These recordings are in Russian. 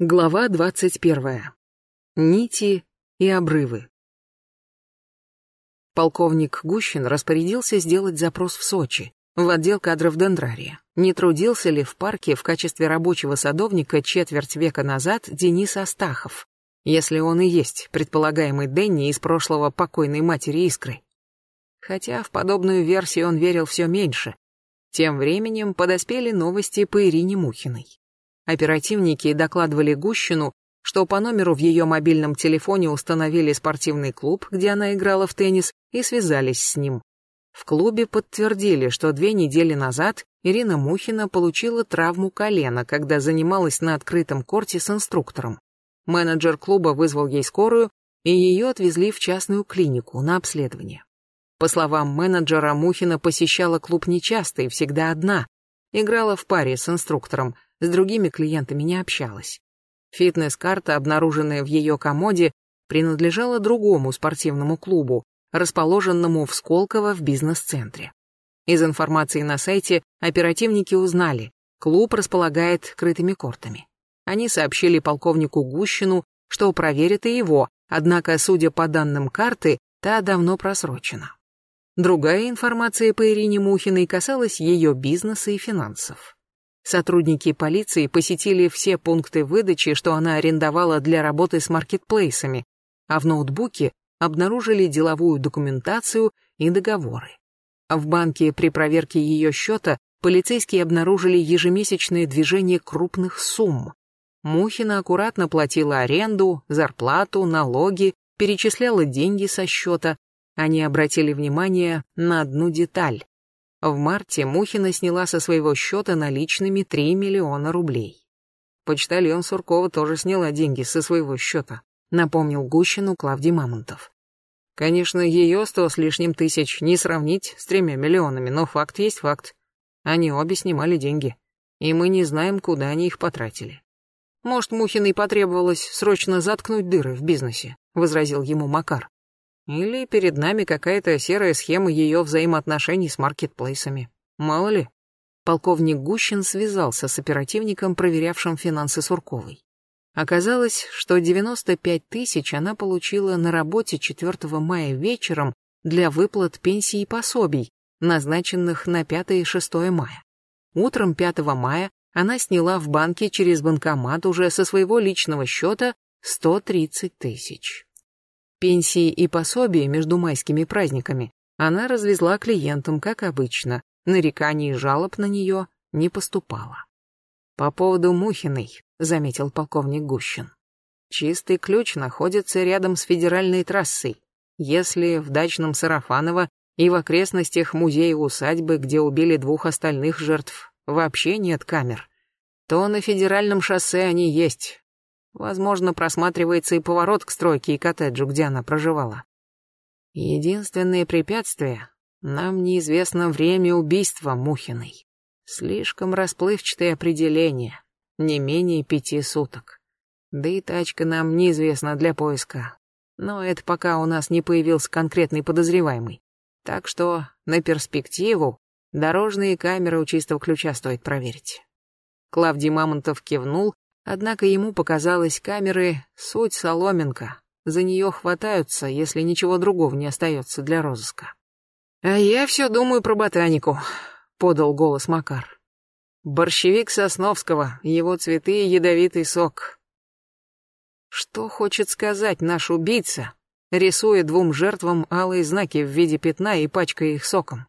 Глава двадцать первая. Нити и обрывы. Полковник Гущин распорядился сделать запрос в Сочи, в отдел кадров Дендрария. Не трудился ли в парке в качестве рабочего садовника четверть века назад Денис Астахов, если он и есть предполагаемый Денни из прошлого покойной матери Искры? Хотя в подобную версию он верил все меньше. Тем временем подоспели новости по Ирине Мухиной. Оперативники докладывали Гущину, что по номеру в ее мобильном телефоне установили спортивный клуб, где она играла в теннис, и связались с ним. В клубе подтвердили, что две недели назад Ирина Мухина получила травму колена, когда занималась на открытом корте с инструктором. Менеджер клуба вызвал ей скорую, и ее отвезли в частную клинику на обследование. По словам менеджера, Мухина посещала клуб нечасто и всегда одна, играла в паре с инструктором, с другими клиентами не общалась. Фитнес-карта, обнаруженная в ее комоде, принадлежала другому спортивному клубу, расположенному в Сколково в бизнес-центре. Из информации на сайте оперативники узнали, клуб располагает крытыми кортами. Они сообщили полковнику Гущину, что проверят и его, однако, судя по данным карты, та давно просрочена. Другая информация по Ирине Мухиной касалась ее бизнеса и финансов. Сотрудники полиции посетили все пункты выдачи, что она арендовала для работы с маркетплейсами, а в ноутбуке обнаружили деловую документацию и договоры. В банке при проверке ее счета полицейские обнаружили ежемесячное движение крупных сумм. Мухина аккуратно платила аренду, зарплату, налоги, перечисляла деньги со счета. Они обратили внимание на одну деталь. В марте Мухина сняла со своего счета наличными 3 миллиона рублей. Почтальон Суркова тоже сняла деньги со своего счета, напомнил Гущину Клавдий Мамонтов. Конечно, ее сто с лишним тысяч не сравнить с тремя миллионами, но факт есть факт. Они обе снимали деньги, и мы не знаем, куда они их потратили. Может, Мухиной потребовалось срочно заткнуть дыры в бизнесе, возразил ему Макар. Или перед нами какая-то серая схема ее взаимоотношений с маркетплейсами. Мало ли. Полковник Гущин связался с оперативником, проверявшим финансы Сурковой. Оказалось, что 95 тысяч она получила на работе 4 мая вечером для выплат пенсий и пособий, назначенных на 5 и 6 мая. Утром 5 мая она сняла в банке через банкомат уже со своего личного счета 130 тысяч. Пенсии и пособия между майскими праздниками она развезла клиентам, как обычно, нареканий и жалоб на нее не поступало. «По поводу Мухиной», — заметил полковник Гущин. «Чистый ключ находится рядом с федеральной трассой. Если в дачном Сарафаново и в окрестностях музея-усадьбы, где убили двух остальных жертв, вообще нет камер, то на федеральном шоссе они есть, Возможно, просматривается и поворот к стройке и коттеджу, где она проживала. Единственное препятствие — нам неизвестно время убийства Мухиной. Слишком расплывчатое определение, не менее пяти суток. Да и тачка нам неизвестна для поиска. Но это пока у нас не появился конкретный подозреваемый. Так что на перспективу дорожные камеры у чистого ключа стоит проверить. Клавдий Мамонтов кивнул Однако ему показалось камеры суть соломинка. За нее хватаются, если ничего другого не остается для розыска. «А я все думаю про ботанику», — подал голос Макар. «Борщевик Сосновского, его цветы и ядовитый сок». Что хочет сказать наш убийца, рисуя двум жертвам алые знаки в виде пятна и пачкая их соком?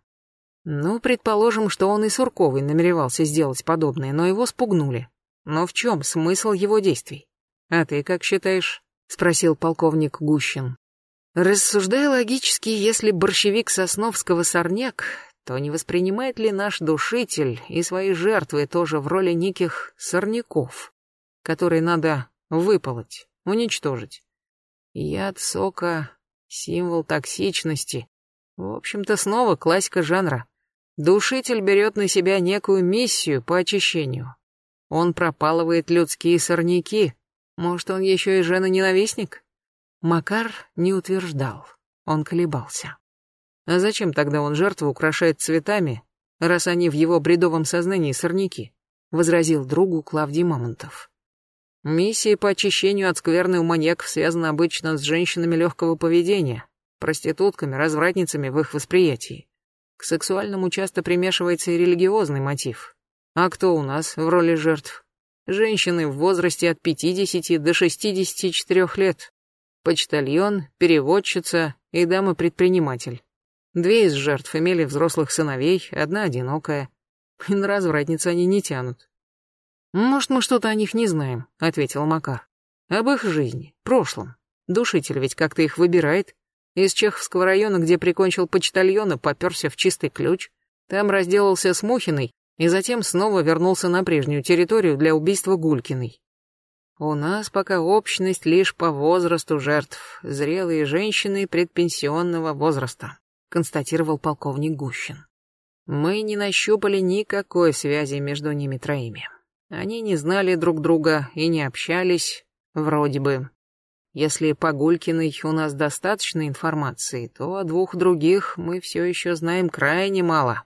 Ну, предположим, что он и Сурковый намеревался сделать подобное, но его спугнули. Но в чем смысл его действий? А ты как считаешь? Спросил полковник Гущин. Рассуждая логически, если борщевик Сосновского сорняк, то не воспринимает ли наш душитель и свои жертвы тоже в роли неких сорняков, которые надо выполоть, уничтожить? Яд сока — символ токсичности. В общем-то, снова классика жанра. Душитель берет на себя некую миссию по очищению, он пропалывает людские сорняки. Может, он еще и жена-ненавистник? Макар не утверждал. Он колебался. А зачем тогда он жертву украшает цветами, раз они в его бредовом сознании сорняки? Возразил другу Клавдий Мамонтов. Миссия по очищению от скверны у маньяков связана обычно с женщинами легкого поведения, проститутками, развратницами в их восприятии. К сексуальному часто примешивается и религиозный мотив. А кто у нас в роли жертв? Женщины в возрасте от 50 до 64 лет. Почтальон, переводчица и дама-предприниматель. Две из жертв имели взрослых сыновей, одна одинокая. На развратниц они не тянут. «Может, мы что-то о них не знаем», — ответил Макар. «Об их жизни, прошлом. Душитель ведь как-то их выбирает. Из Чеховского района, где прикончил почтальона, попёрся в чистый ключ. Там разделался с Мухиной и затем снова вернулся на прежнюю территорию для убийства Гулькиной. У нас пока общность лишь по возрасту жертв, зрелые женщины предпенсионного возраста, констатировал полковник Гущин. Мы не нащупали никакой связи между ними троими. Они не знали друг друга и не общались, вроде бы. Если по Гулькиной у нас достаточно информации, то о двух других мы все еще знаем крайне мало.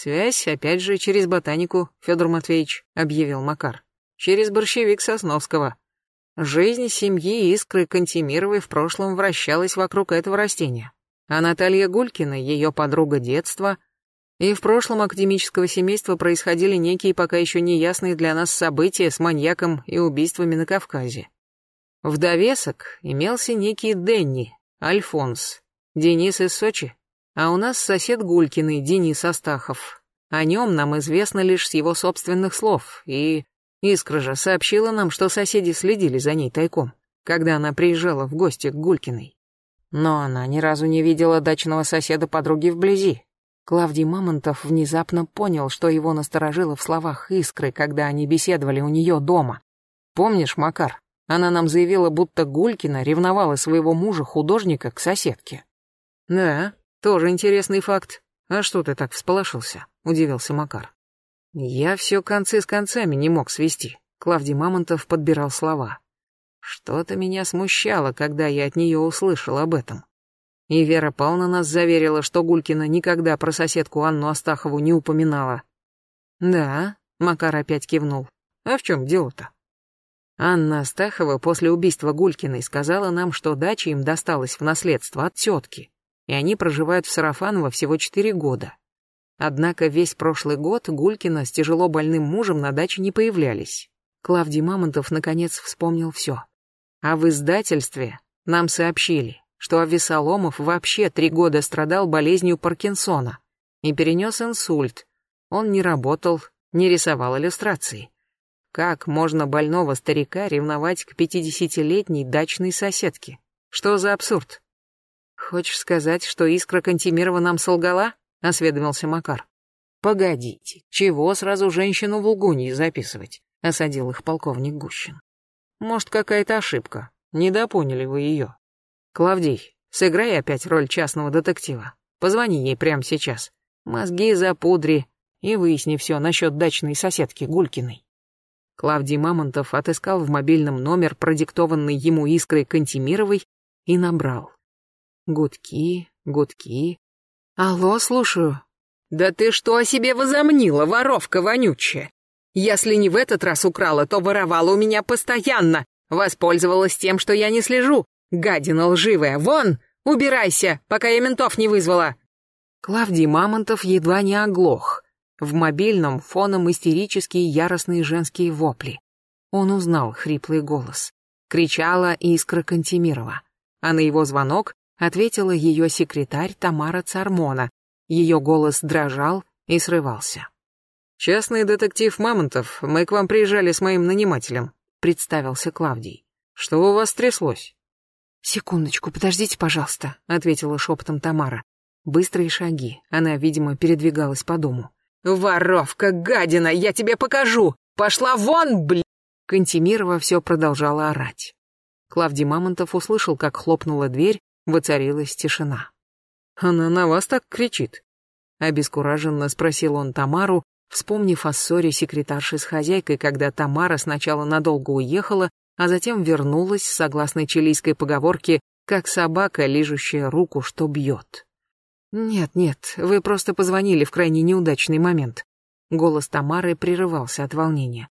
Связь, опять же, через ботанику, Федор Матвеевич, объявил Макар. Через борщевик Сосновского. Жизнь семьи Искры Кантемировой в прошлом вращалась вокруг этого растения. А Наталья Гулькина, ее подруга детства, и в прошлом академического семейства происходили некие пока еще неясные для нас события с маньяком и убийствами на Кавказе. В довесок имелся некий Денни, Альфонс, Денис из Сочи, а у нас сосед Гулькиный, Денис Астахов. О нем нам известно лишь с его собственных слов, и Искра же сообщила нам, что соседи следили за ней тайком, когда она приезжала в гости к Гулькиной. Но она ни разу не видела дачного соседа подруги вблизи, Клавдий Мамонтов внезапно понял, что его насторожило в словах Искры, когда они беседовали у нее дома. «Помнишь, Макар, она нам заявила, будто Гулькина ревновала своего мужа-художника к соседке». «Да, тоже интересный факт. А что ты так всполошился?» — удивился Макар. «Я все концы с концами не мог свести», — Клавдий Мамонтов подбирал слова. «Что-то меня смущало, когда я от нее услышал об этом. И Вера Павловна нас заверила, что Гулькина никогда про соседку Анну Астахову не упоминала. Да, Макар опять кивнул. А в чем дело-то? Анна Астахова после убийства Гулькиной сказала нам, что дача им досталась в наследство от тетки, и они проживают в Сарафаново всего четыре года. Однако весь прошлый год Гулькина с тяжело больным мужем на даче не появлялись. Клавдий Мамонтов наконец вспомнил все. А в издательстве нам сообщили, что Авесоломов вообще три года страдал болезнью Паркинсона и перенес инсульт. Он не работал, не рисовал иллюстрации. Как можно больного старика ревновать к пятидесятилетней дачной соседке? Что за абсурд? Хочешь сказать, что Искра Кантемирова нам солгала? Осведомился Макар. Погодите, чего сразу женщину в лгуньи записывать? Осадил их полковник Гущин. Может, какая-то ошибка. Недопоняли вы ее. Клавдий, сыграй опять роль частного детектива. Позвони ей прямо сейчас. Мозги запудри и выясни все насчет дачной соседки Гулькиной. Клавдий Мамонтов отыскал в мобильном номер, продиктованный ему искрой Кантемировой, и набрал. Гудки, гудки. Алло, слушаю. Да ты что о себе возомнила, воровка вонючая? Если не в этот раз украла, то воровала у меня постоянно. Воспользовалась тем, что я не слежу. Гадина лживая, вон! Убирайся, пока я ментов не вызвала!» Клавдий Мамонтов едва не оглох. В мобильном фоном истерические яростные женские вопли. Он узнал хриплый голос. Кричала Искра Кантемирова. А на его звонок ответила ее секретарь Тамара Цармона. Ее голос дрожал и срывался. «Частный детектив Мамонтов, мы к вам приезжали с моим нанимателем», — представился Клавдий. «Что у вас тряслось?» «Секундочку, подождите, пожалуйста», — ответила шепотом Тамара. Быстрые шаги. Она, видимо, передвигалась по дому. «Воровка, гадина, я тебе покажу! Пошла вон, бля!» Кантемирова все продолжала орать. Клавдий Мамонтов услышал, как хлопнула дверь, воцарилась тишина. «Она на вас так кричит?» Обескураженно спросил он Тамару, вспомнив о ссоре секретарши с хозяйкой, когда Тамара сначала надолго уехала, а затем вернулась, согласно чилийской поговорке, как собака, лижущая руку, что бьет. «Нет, нет, вы просто позвонили в крайне неудачный момент». Голос Тамары прерывался от волнения.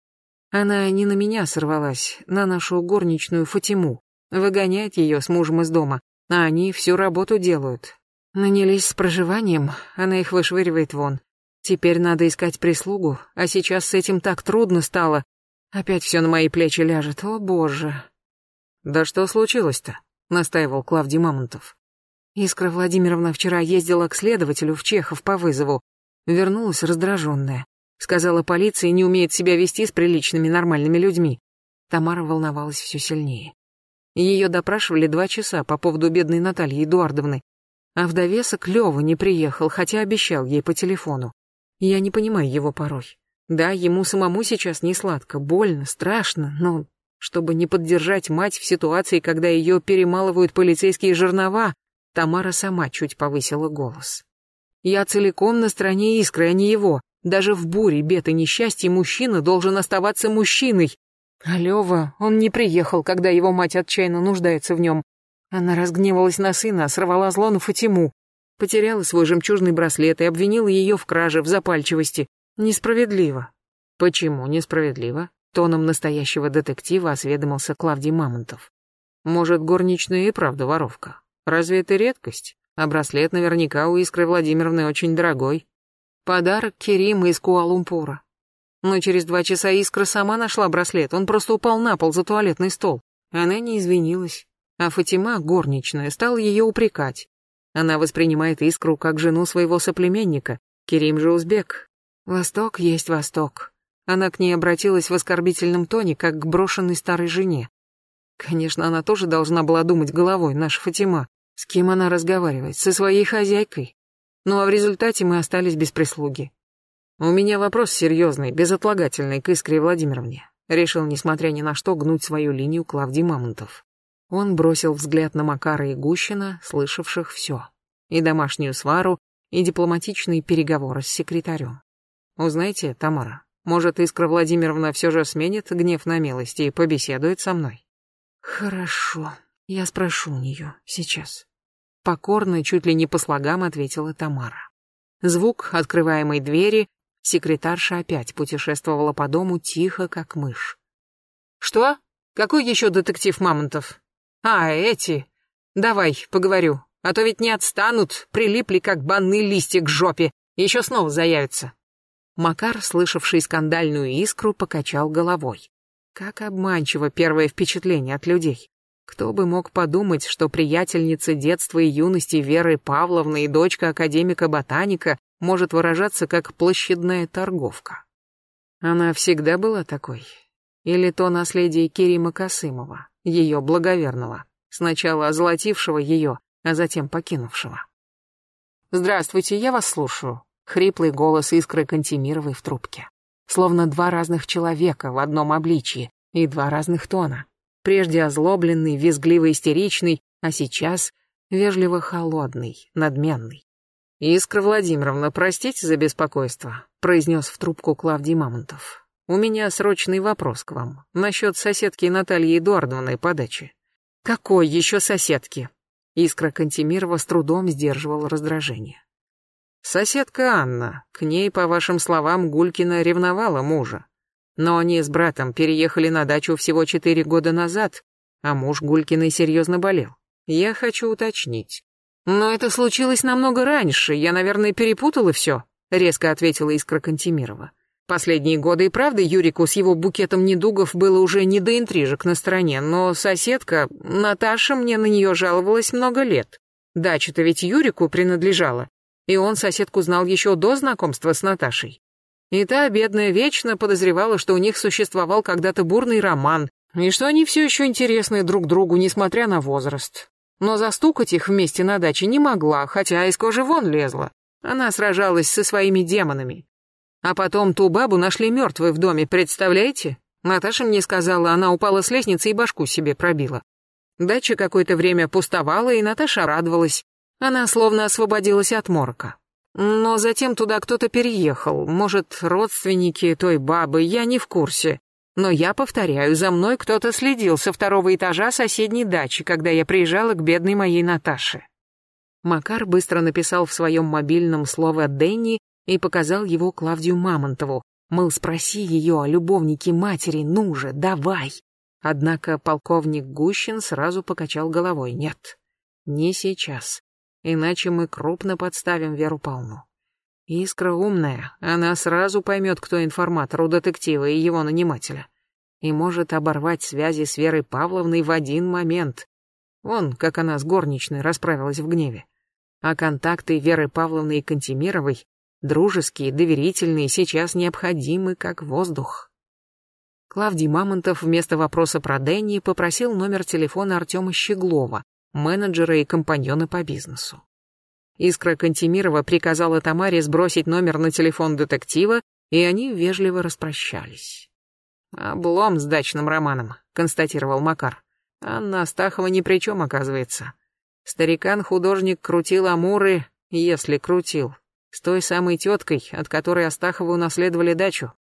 Она не на меня сорвалась, на нашу горничную Фатиму. Выгоняет ее с мужем из дома, а они всю работу делают. Нанялись с проживанием, она их вышвыривает вон. Теперь надо искать прислугу, а сейчас с этим так трудно стало. Опять все на мои плечи ляжет, о боже. Да что случилось-то? Настаивал Клавдий Мамонтов. Искра Владимировна вчера ездила к следователю в Чехов по вызову. Вернулась раздраженная. Сказала, полиция не умеет себя вести с приличными нормальными людьми. Тамара волновалась все сильнее. Ее допрашивали два часа по поводу бедной Натальи Эдуардовны. А в довесок Лёва не приехал, хотя обещал ей по телефону. Я не понимаю его порой. Да, ему самому сейчас не сладко, больно, страшно, но чтобы не поддержать мать в ситуации, когда ее перемалывают полицейские жернова, Тамара сама чуть повысила голос. Я целиком на стороне Искры, а не его. Даже в буре бед и несчастья мужчина должен оставаться мужчиной. А Лёва, он не приехал, когда его мать отчаянно нуждается в нем. Она разгневалась на сына, сорвала зло на Фатиму. Потеряла свой жемчужный браслет и обвинила ее в краже, в запальчивости. Несправедливо. Почему несправедливо? Тоном настоящего детектива осведомился Клавдий Мамонтов. Может, горничная и правда воровка? Разве это редкость? А браслет наверняка у Искры Владимировны очень дорогой. Подарок Керима из Куалумпура. Но через два часа Искра сама нашла браслет, он просто упал на пол за туалетный стол. Она не извинилась. А Фатима, горничная, стала ее упрекать. Она воспринимает Искру как жену своего соплеменника. Керим же узбек. Восток есть Восток. Она к ней обратилась в оскорбительном тоне, как к брошенной старой жене. Конечно, она тоже должна была думать головой, наша Фатима. С кем она разговаривает? Со своей хозяйкой? Ну а в результате мы остались без прислуги. У меня вопрос серьезный, безотлагательный к Искре Владимировне. Решил, несмотря ни на что, гнуть свою линию Клавдий Мамонтов. Он бросил взгляд на Макара и Гущина, слышавших все. И домашнюю свару, и дипломатичные переговоры с секретарем. Узнаете, Тамара, может, Искра Владимировна все же сменит гнев на милость и побеседует со мной? Хорошо, я спрошу у нее сейчас. Покорно, чуть ли не по слогам ответила Тамара. Звук открываемой двери, секретарша опять путешествовала по дому тихо, как мышь. «Что? Какой еще детектив Мамонтов? А, эти. Давай, поговорю. А то ведь не отстанут, прилипли, как банный листик к жопе. Еще снова заявятся». Макар, слышавший скандальную искру, покачал головой. Как обманчиво первое впечатление от людей. Кто бы мог подумать, что приятельница детства и юности Веры Павловны и дочка академика-ботаника может выражаться как площадная торговка. Она всегда была такой. Или то наследие Кирима Касымова, ее благоверного, сначала озолотившего ее, а затем покинувшего. «Здравствуйте, я вас слушаю», — хриплый голос искры Кантемировой в трубке словно два разных человека в одном обличии и два разных тона. Прежде озлобленный, визгливо-истеричный, а сейчас вежливо холодный, надменный. «Искра Владимировна, простите за беспокойство», — произнес в трубку Клавдий Мамонтов. «У меня срочный вопрос к вам насчет соседки Натальи Эдуардовны подачи». «Какой еще соседки?» Искра Кантемирова с трудом сдерживал раздражение. Соседка Анна, к ней, по вашим словам, Гулькина ревновала мужа. Но они с братом переехали на дачу всего четыре года назад, а муж Гулькиной серьезно болел. Я хочу уточнить. Но это случилось намного раньше, я, наверное, перепутала все, резко ответила Искра Кантемирова. Последние годы и правда Юрику с его букетом недугов было уже не до интрижек на стороне, но соседка, Наташа, мне на нее жаловалась много лет. Дача-то ведь Юрику принадлежала. И он соседку знал еще до знакомства с Наташей. И та, бедная, вечно подозревала, что у них существовал когда-то бурный роман, и что они все еще интересны друг другу, несмотря на возраст. Но застукать их вместе на даче не могла, хотя из кожи вон лезла. Она сражалась со своими демонами. А потом ту бабу нашли мертвой в доме, представляете? Наташа мне сказала, она упала с лестницы и башку себе пробила. Дача какое-то время пустовала, и Наташа радовалась. Она словно освободилась от морка. Но затем туда кто-то переехал, может, родственники той бабы, я не в курсе. Но я повторяю, за мной кто-то следил со второго этажа соседней дачи, когда я приезжала к бедной моей Наташе. Макар быстро написал в своем мобильном слово «Дэнни» и показал его Клавдию Мамонтову, Мыл, спроси ее о любовнике матери, ну же, давай. Однако полковник Гущин сразу покачал головой. Нет, не сейчас. Иначе мы крупно подставим Веру Павловну. Искра умная, она сразу поймет, кто информатор у детектива и его нанимателя. И может оборвать связи с Верой Павловной в один момент. Вон, как она с горничной расправилась в гневе. А контакты Веры Павловны и Кантемировой, дружеские, доверительные, сейчас необходимы, как воздух. Клавдий Мамонтов вместо вопроса про Дэнни попросил номер телефона Артема Щеглова, менеджера и компаньона по бизнесу. Искра Кантемирова приказала Тамаре сбросить номер на телефон детектива, и они вежливо распрощались. «Облом с дачным романом», — констатировал Макар. «Анна Астахова ни при чем, оказывается. Старикан-художник крутил амуры, если крутил, с той самой теткой, от которой Астаховы унаследовали дачу.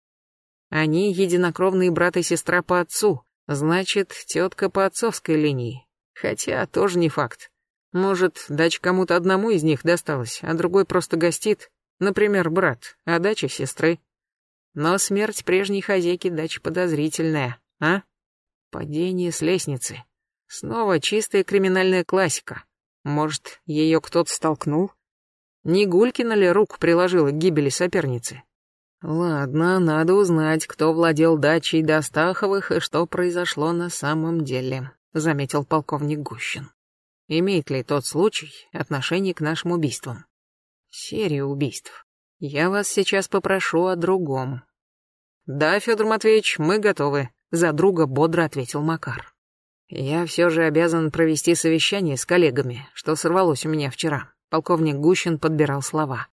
Они единокровные брат и сестра по отцу, значит, тетка по отцовской линии. Хотя тоже не факт. Может, дача кому-то одному из них досталась, а другой просто гостит, например, брат, а дача сестры. Но смерть прежней хозяйки дачи подозрительная, а? Падение с лестницы. Снова чистая криминальная классика. Может, ее кто-то столкнул? Не Гулькина ли руку приложила к гибели соперницы? Ладно, надо узнать, кто владел дачей Достаховых и что произошло на самом деле, заметил полковник Гущин. Имеет ли тот случай отношение к нашим убийствам? Серия убийств. Я вас сейчас попрошу о другом. Да, Федор Матвеевич, мы готовы, за друга бодро ответил Макар. Я все же обязан провести совещание с коллегами, что сорвалось у меня вчера. Полковник Гущин подбирал слова.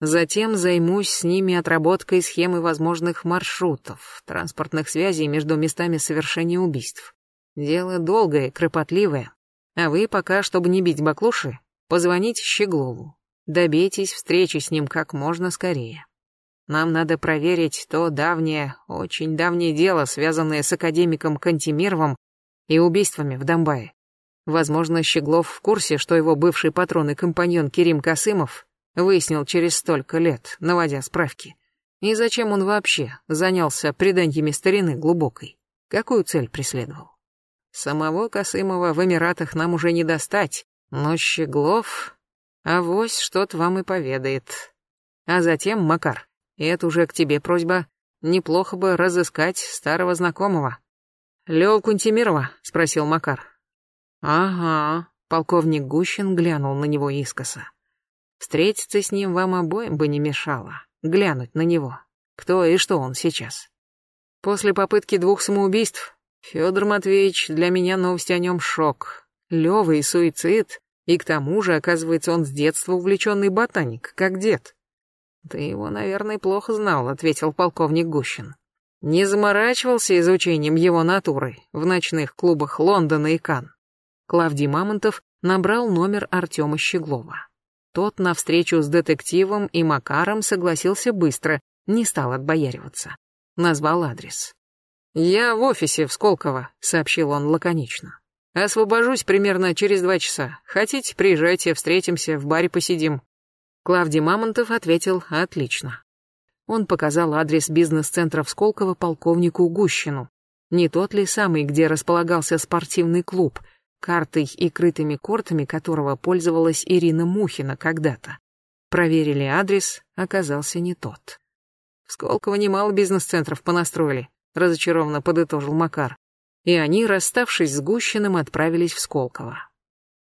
Затем займусь с ними отработкой схемы возможных маршрутов, транспортных связей между местами совершения убийств. Дело долгое, кропотливое, а вы пока, чтобы не бить баклуши, позвоните Щеглову. Добейтесь встречи с ним как можно скорее. Нам надо проверить то давнее, очень давнее дело, связанное с академиком Кантемировым и убийствами в Донбае. Возможно, Щеглов в курсе, что его бывший патрон и компаньон Керим Касымов выяснил через столько лет, наводя справки. И зачем он вообще занялся преданиями старины глубокой? Какую цель преследовал? Самого Косымова в Эмиратах нам уже не достать, но Щеглов... Авось что-то вам и поведает. А затем, Макар, это уже к тебе просьба, неплохо бы разыскать старого знакомого. «Лёва Кунтимирова?» — спросил Макар. «Ага», — полковник Гущин глянул на него искоса. «Встретиться с ним вам обоим бы не мешало, глянуть на него. Кто и что он сейчас?» После попытки двух самоубийств Федор Матвеевич, для меня новость о нем шок. Лёва и суицид, и к тому же, оказывается, он с детства увлеченный ботаник, как дед. Ты его, наверное, плохо знал, ответил полковник Гущин. Не заморачивался изучением его натуры в ночных клубах Лондона и Кан. Клавдий Мамонтов набрал номер Артема Щеглова. Тот на встречу с детективом и Макаром согласился быстро, не стал отбояриваться. Назвал адрес. «Я в офисе в Сколково», — сообщил он лаконично. «Освобожусь примерно через два часа. Хотите, приезжайте, встретимся, в баре посидим». Клавдий Мамонтов ответил «Отлично». Он показал адрес бизнес-центра в Сколково полковнику Гущину. Не тот ли самый, где располагался спортивный клуб, картой и крытыми кортами которого пользовалась Ирина Мухина когда-то. Проверили адрес, оказался не тот. В Сколково немало бизнес-центров понастроили разочарованно подытожил Макар. И они, расставшись с Гущиным, отправились в Сколково.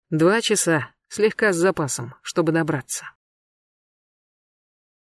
Два часа, слегка с запасом, чтобы добраться.